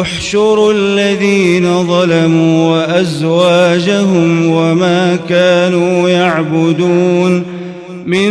احشروا الذين ظلموا وأزواجهم وما كانوا يعبدون من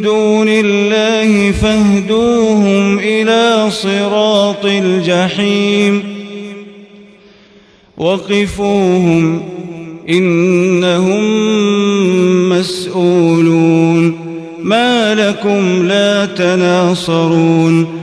دون الله فاهدوهم إلى صراط الجحيم وقفوهم إنهم مسؤولون ما لكم لا تناصرون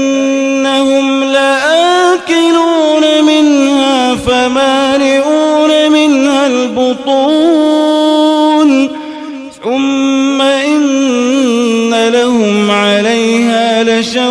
عليها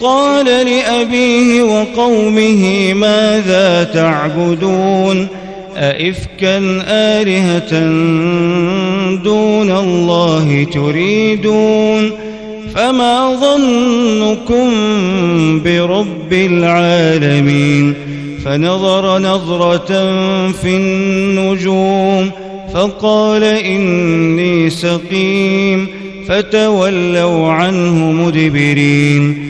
قال لأبيه وقومه ماذا تعبدون؟ أئفكا آلهة دون الله تريدون؟ فما ظنكم برب العالمين؟ فنظر نظرة في النجوم فقال إني سقيم فتولوا عنه مدبرين.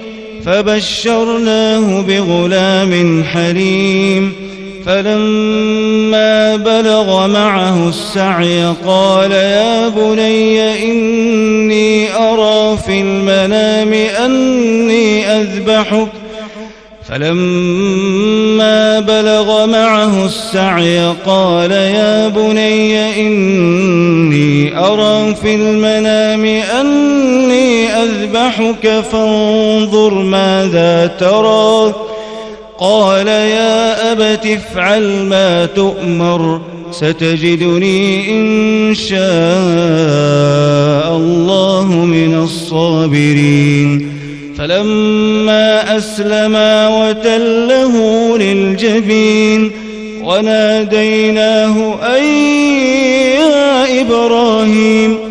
فبشرناه بغلام حليم فلما بلغ معه السعي قال يا بني إني أرى في المنام أني أذبحك فلما بلغ معه السعي قال يا بني إني أرى في المنام أني أذبحك فانظر ماذا ترى قال يا أبت افعل ما تؤمر ستجدني إن شاء الله من الصابرين فلما أسلما وتله للجبين وناديناه أي يا إبراهيم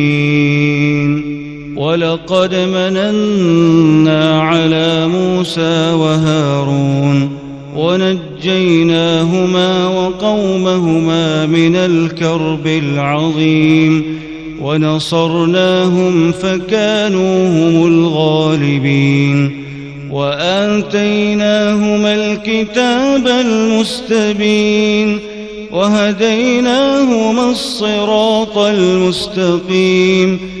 ولقد مننا على موسى وهارون ونجيناهما وقومهما من الكرب العظيم ونصرناهم فكانوا هم الغالبين وآتيناهما الكتاب المستبين وهديناهما الصراط المستقيم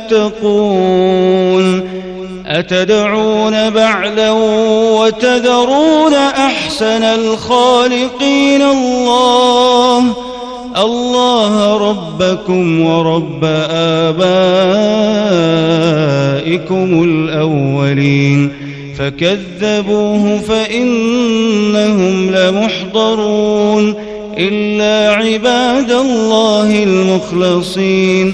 أتدعون بعلا وتذرون أحسن الخالقين الله الله ربكم ورب آبائكم الأولين فكذبوه فإنهم لمحضرون إلا عباد الله المخلصين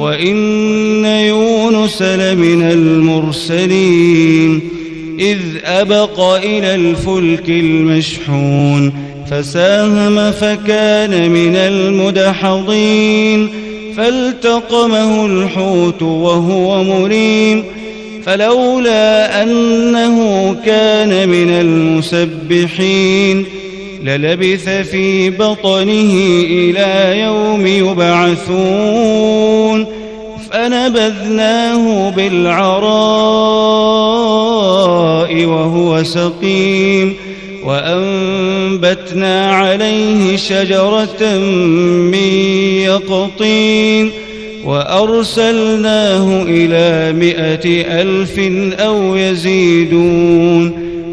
وإن يونس لمن المرسلين إذ أبق إلى الفلك المشحون فساهم فكان من المدحضين فالتقمه الحوت وهو مريم فلولا أنه كان من المسبحين للبث في بطنه إلى يوم يبعثون. فنبذناه بالعراء وهو سقيم. وأنبتنا عليه شجرة من يقطين. وأرسلناه إلى مائة ألف أو يزيدون.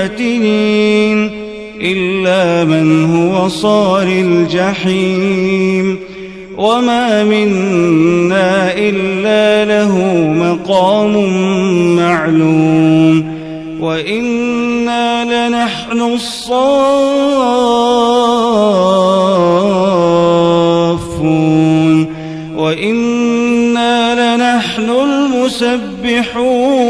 بفاتنين إلا من هو صار الجحيم. وما منا إلا له مقام معلوم. وإنا لنحن الصافون. وإنا لنحن المسبحون.